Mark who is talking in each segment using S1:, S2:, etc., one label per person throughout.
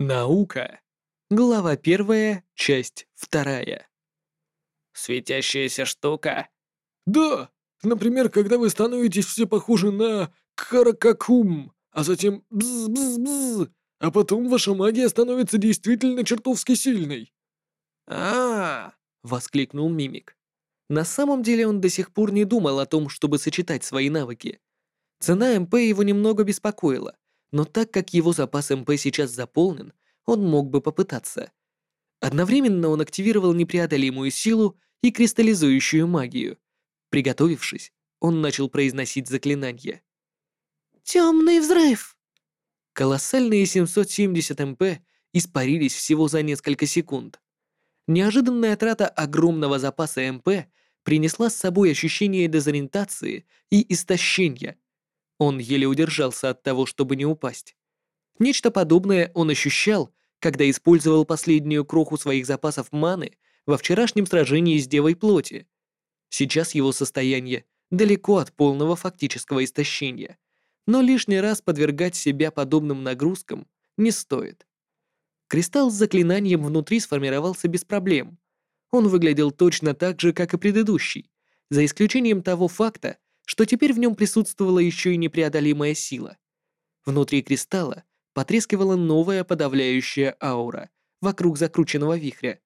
S1: Наука. Глава первая, часть вторая.
S2: Светящаяся штука?
S3: Да, например, когда вы становитесь все похожи на каракакум, а затем бз-бз-бз, а потом ваша магия становится действительно чертовски сильной.
S2: -а, -а
S1: воскликнул Мимик. На самом деле он до сих пор не думал о том, чтобы сочетать свои навыки. Цена МП его немного беспокоила, но так как его запас МП сейчас заполнен, он мог бы попытаться. Одновременно он активировал непреодолимую силу и кристаллизующую магию. Приготовившись, он начал произносить заклинание.
S4: «Темный взрыв!»
S1: Колоссальные 770 МП испарились всего за несколько секунд. Неожиданная трата огромного запаса МП принесла с собой ощущение дезориентации и истощения. Он еле удержался от того, чтобы не упасть. Нечто подобное он ощущал, когда использовал последнюю кроху своих запасов маны во вчерашнем сражении с Девой Плоти. Сейчас его состояние далеко от полного фактического истощения, но лишний раз подвергать себя подобным нагрузкам не стоит. Кристалл с заклинанием внутри сформировался без проблем. Он выглядел точно так же, как и предыдущий, за исключением того факта, что теперь в нем присутствовала еще и непреодолимая сила. Внутри кристалла потрескивала новая подавляющая аура вокруг закрученного вихря.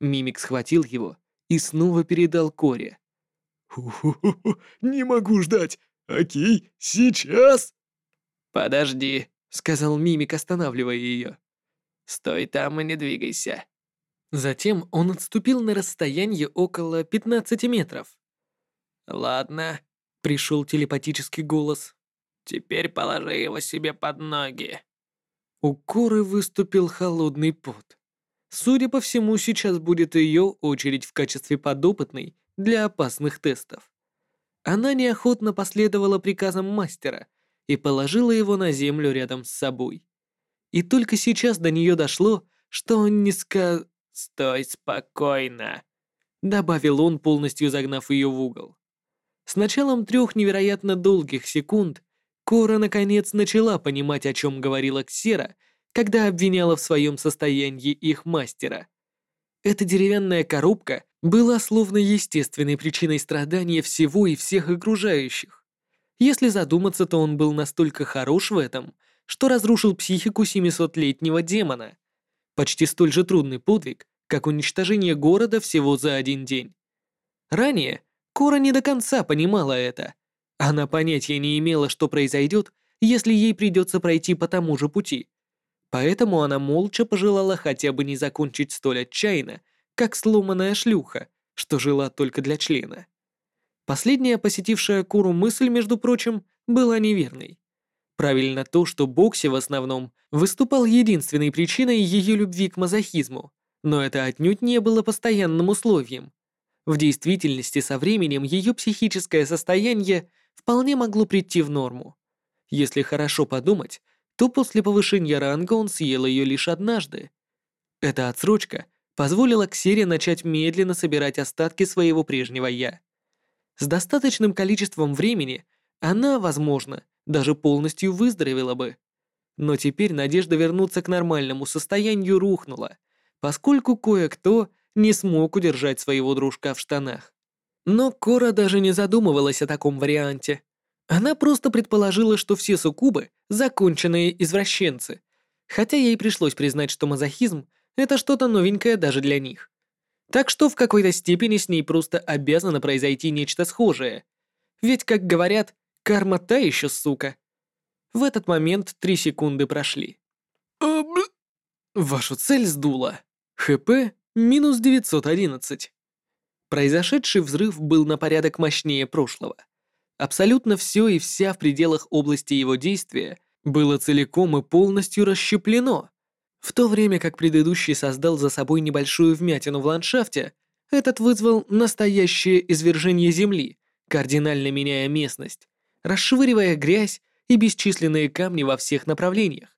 S1: Мимик схватил его и снова передал Коре.
S3: «Ху-ху-ху, не могу ждать! Окей, сейчас!»
S2: «Подожди», —
S1: сказал Мимик, останавливая ее.
S2: Стой там и не двигайся.
S1: Затем он отступил на расстояние около 15 метров.
S2: Ладно,
S1: пришел телепатический голос.
S2: Теперь положи его себе под ноги.
S1: У Коры выступил холодный пот. Судя по всему, сейчас будет ее очередь в качестве подопытной для опасных тестов. Она неохотно последовала приказам мастера и положила его на землю рядом с собой. И только сейчас до нее дошло, что он не ска...
S2: «Стой спокойно», —
S1: добавил он, полностью загнав ее в угол. С началом трех невероятно долгих секунд Кора наконец начала понимать, о чем говорила Ксера, когда обвиняла в своем состоянии их мастера. Эта деревянная коробка была словно естественной причиной страдания всего и всех окружающих. Если задуматься, то он был настолько хорош в этом, что разрушил психику 700-летнего демона. Почти столь же трудный подвиг, как уничтожение города всего за один день. Ранее Кора не до конца понимала это. Она понятия не имела, что произойдет, если ей придется пройти по тому же пути. Поэтому она молча пожелала хотя бы не закончить столь отчаянно, как сломанная шлюха, что жила только для члена. Последняя посетившая Куру мысль, между прочим, была неверной. Правильно то, что Бокси в основном выступал единственной причиной ее любви к мазохизму, но это отнюдь не было постоянным условием. В действительности со временем ее психическое состояние вполне могло прийти в норму. Если хорошо подумать, то после повышения ранга он съел ее лишь однажды. Эта отсрочка позволила Ксере начать медленно собирать остатки своего прежнего «я». С достаточным количеством времени она, возможно, даже полностью выздоровела бы. Но теперь надежда вернуться к нормальному состоянию рухнула, поскольку кое-кто не смог удержать своего дружка в штанах. Но Кора даже не задумывалась о таком варианте. Она просто предположила, что все суккубы — законченные извращенцы, хотя ей пришлось признать, что мазохизм — это что-то новенькое даже для них. Так что в какой-то степени с ней просто обязано произойти нечто схожее. Ведь, как говорят, Карма та еще сука. В этот момент три секунды прошли. Вашу цель сдуло. ХП минус 911. Произошедший взрыв был на порядок мощнее прошлого. Абсолютно все и вся в пределах области его действия было целиком и полностью расщеплено. В то время как предыдущий создал за собой небольшую вмятину в ландшафте, этот вызвал настоящее извержение Земли, кардинально меняя местность, расшвыривая грязь и бесчисленные камни во всех направлениях,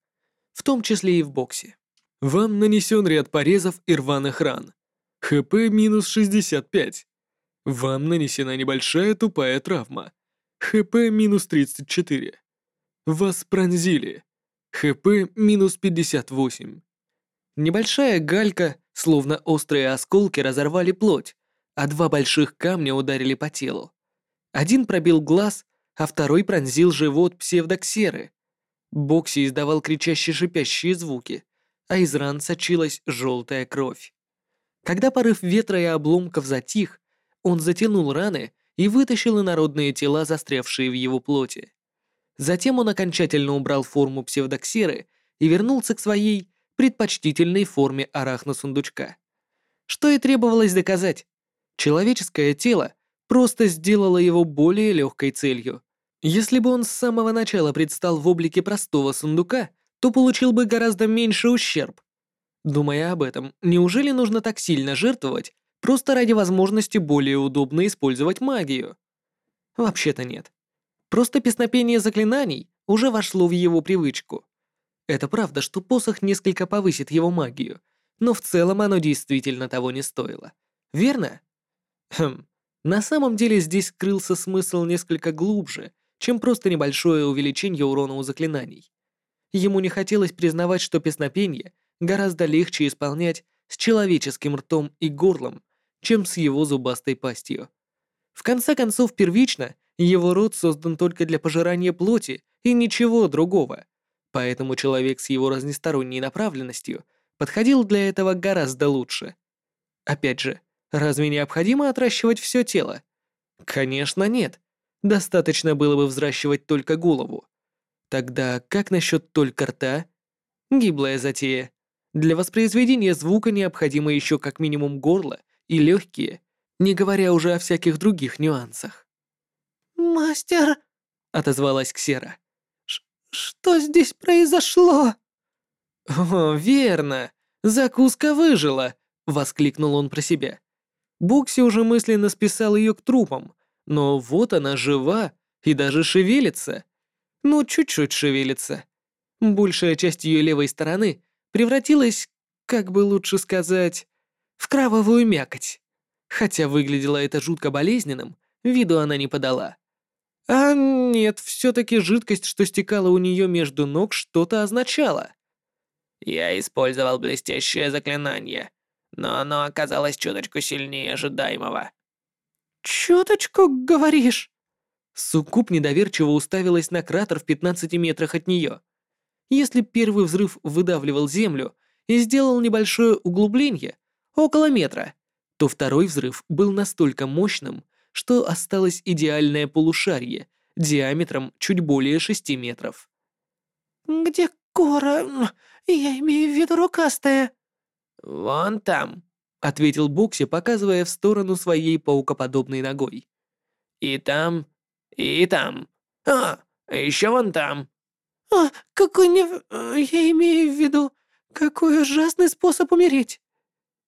S1: в том числе и в боксе. Вам нанесен ряд порезов и рваных ран. ХП минус 65. Вам нанесена небольшая тупая травма. ХП минус 34. Вас пронзили. ХП минус 58. Небольшая галька, словно острые осколки, разорвали плоть, а два больших камня ударили по телу. Один пробил глаз, а второй пронзил живот псевдоксеры. Бокси издавал кричащие шипящие звуки, а из ран сочилась желтая кровь. Когда порыв ветра и обломков затих, он затянул раны и вытащил инородные тела, застрявшие в его плоти. Затем он окончательно убрал форму псевдоксеры и вернулся к своей предпочтительной форме арахносундучка. Что и требовалось доказать. Человеческое тело просто сделало его более легкой целью. Если бы он с самого начала предстал в облике простого сундука, то получил бы гораздо меньше ущерб. Думая об этом, неужели нужно так сильно жертвовать просто ради возможности более удобно использовать магию? Вообще-то нет. Просто песнопение заклинаний уже вошло в его привычку. Это правда, что посох несколько повысит его магию, но в целом оно действительно того не стоило. Верно? Хм. На самом деле здесь скрылся смысл несколько глубже, чем просто небольшое увеличение урона у заклинаний. Ему не хотелось признавать, что песнопение гораздо легче исполнять с человеческим ртом и горлом, чем с его зубастой пастью. В конце концов, первично его рот создан только для пожирания плоти и ничего другого, поэтому человек с его разносторонней направленностью подходил для этого гораздо лучше. Опять же, разве необходимо отращивать все тело? Конечно, нет. Достаточно было бы взращивать только голову. Тогда как насчет только рта? Гиблая затея. Для воспроизведения звука необходимо еще как минимум горло и легкие, не говоря уже о всяких других нюансах.
S4: «Мастер!»
S1: — отозвалась Ксера.
S4: «Что здесь произошло?»
S1: «О, верно! Закуска выжила!» — воскликнул он про себя. Бокси уже мысленно списал ее к трупам, но вот она жива и даже шевелится. Ну, чуть-чуть шевелится. Большая часть ее левой стороны превратилась, как бы лучше сказать, в кровавую мякоть. Хотя выглядело это жутко болезненным, виду она не подала. А нет, все-таки жидкость, что стекала у нее между ног, что-то означала.
S2: Я использовал блестящее заклинание, но оно оказалось чуточку сильнее ожидаемого.
S4: «Чуточку, говоришь?»
S1: Суккуб недоверчиво уставилась на кратер в 15 метрах от нее. Если первый взрыв выдавливал землю и сделал небольшое углубление, около метра, то второй взрыв был настолько мощным, что осталось идеальное полушарие диаметром чуть более шести метров.
S4: «Где кора? Я имею в виду рукастая».
S2: «Вон там», —
S1: ответил Бокси, показывая в сторону своей паукоподобной ногой.
S2: «И там, и там. А, еще вон там».
S4: «А, какой не... Я имею в виду, какой ужасный способ умереть».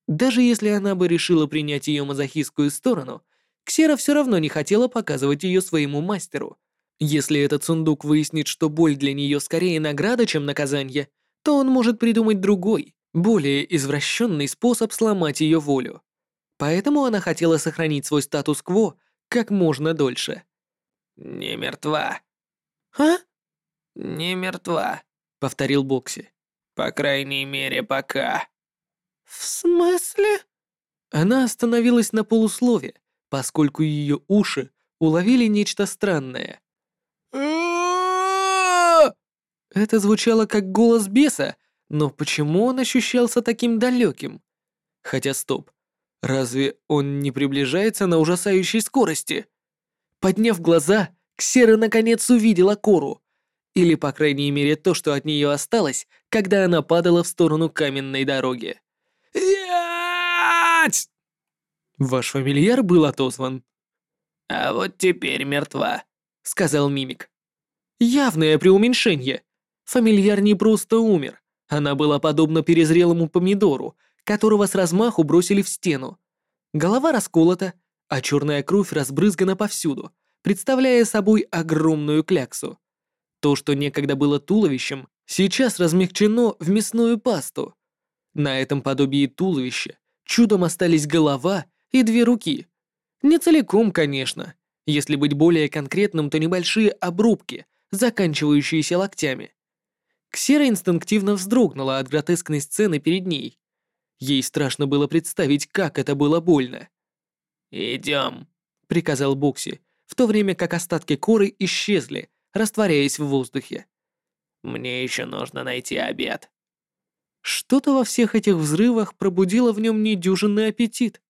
S1: Даже если она бы решила принять ее мазохистскую сторону, Ксера все равно не хотела показывать ее своему мастеру. Если этот сундук выяснит, что боль для нее скорее награда, чем наказание, то он может придумать другой, более извращенный способ сломать ее волю. Поэтому она хотела сохранить свой статус-кво как можно дольше.
S2: «Не мертва».
S4: «А?»
S2: «Не мертва», —
S1: повторил Бокси.
S2: «По крайней мере, пока».
S4: «В смысле?»
S1: Она остановилась на полуслове, поскольку ее уши уловили нечто странное. Это звучало как голос беса, но почему он ощущался таким далеким? Хотя стоп, разве он не приближается на ужасающей скорости? Подняв глаза, Ксера наконец увидела Кору. Или, по крайней мере, то, что от нее осталось, когда она падала в сторону каменной дороги. Ваш фамильяр был отозван.
S2: А вот теперь мертва,
S1: сказал мимик. Явное преуменьшение. Фамильяр не просто умер. Она была подобна перезрелому помидору, которого с размаху бросили в стену. Голова расколота, а черная кровь разбрызгана повсюду, представляя собой огромную кляксу. То, что некогда было туловищем, сейчас размягчено в мясную пасту. На этом подобии туловища чудом остались голова и две руки. Не целиком, конечно. Если быть более конкретным, то небольшие обрубки, заканчивающиеся локтями. Ксера инстинктивно вздрогнула от гротескной сцены перед ней. Ей страшно было представить, как это было больно.
S2: Идем.
S1: приказал Бокси, в то время как остатки коры исчезли, растворяясь в воздухе.
S2: Мне еще нужно найти обед.
S1: Что-то во всех этих взрывах пробудило в нем недюжинный аппетит.